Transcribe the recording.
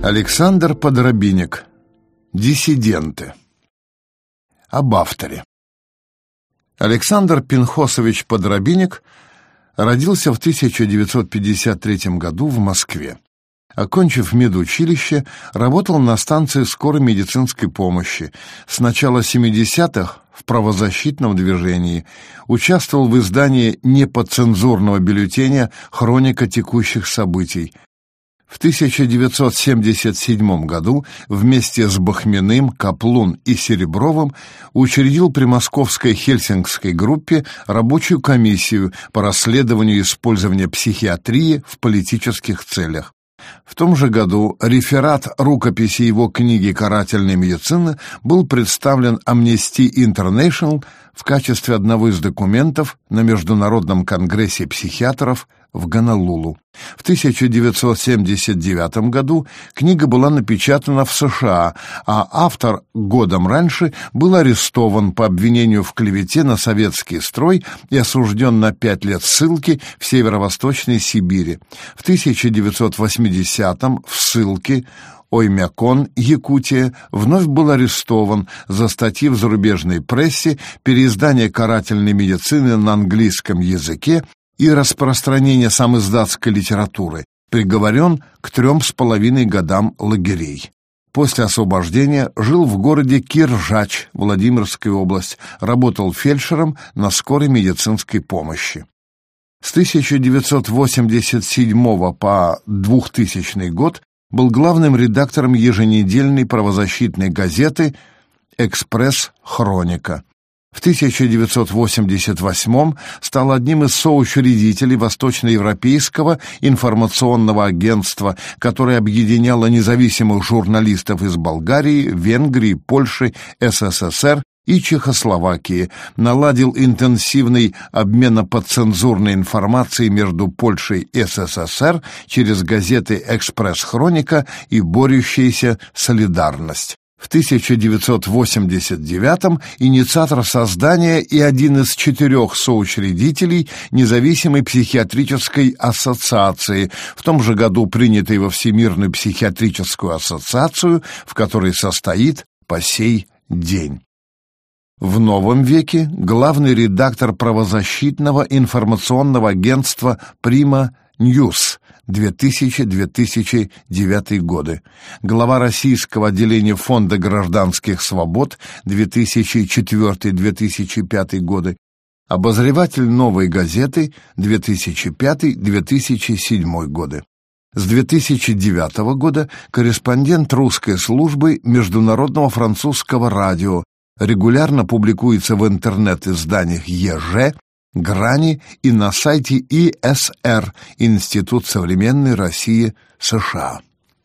Александр Подробинник. Диссиденты. Об авторе. Александр Пинхосович Подробинник родился в 1953 году в Москве. Окончив медучилище, работал на станции скорой медицинской помощи. С начала 70-х в правозащитном движении, участвовал в издании неподцензурного бюллетеня «Хроника текущих событий», в 1977 году вместе с Бахминым, Каплун и Серебровым учредил при Московской Хельсингской группе рабочую комиссию по расследованию использования психиатрии в политических целях. В том же году реферат рукописи его книги «Карательная медицина» был представлен Amnesty International в качестве одного из документов на Международном конгрессе психиатров в Гонолулу. В 1979 году книга была напечатана в США, а автор годом раньше был арестован по обвинению в клевете на советский строй и осужден на пять лет ссылки в северо-восточной Сибири. В 1980-м в ссылке Оймякон, Якутия, вновь был арестован за статьи в зарубежной прессе, переиздание карательной медицины на английском языке и распространение самоиздатской литературы, приговорен к трем с половиной годам лагерей. После освобождения жил в городе Киржач, Владимирская область, работал фельдшером на скорой медицинской помощи. С 1987 по 2000 год был главным редактором еженедельной правозащитной газеты «Экспресс-хроника». В 1988 стал одним из соучредителей Восточноевропейского информационного агентства, которое объединяло независимых журналистов из Болгарии, Венгрии, Польши, СССР и Чехословакии, наладил интенсивный обмен подцензурной информацией между Польшей и СССР через газеты «Экспресс-хроника» и «Борющаяся солидарность». В 1989-м инициатор создания и один из четырех соучредителей независимой психиатрической ассоциации, в том же году принятой во Всемирную психиатрическую ассоциацию, в которой состоит по сей день. В новом веке главный редактор правозащитного информационного агентства «Прима News» 2000-2009 годы, глава российского отделения Фонда гражданских свобод 2004-2005 годы, обозреватель «Новой газеты» 2005-2007 годы. С 2009 года корреспондент русской службы Международного французского радио, регулярно публикуется в интернет-изданиях ЕЖ, Грани и на сайте ИСР Институт современной России США.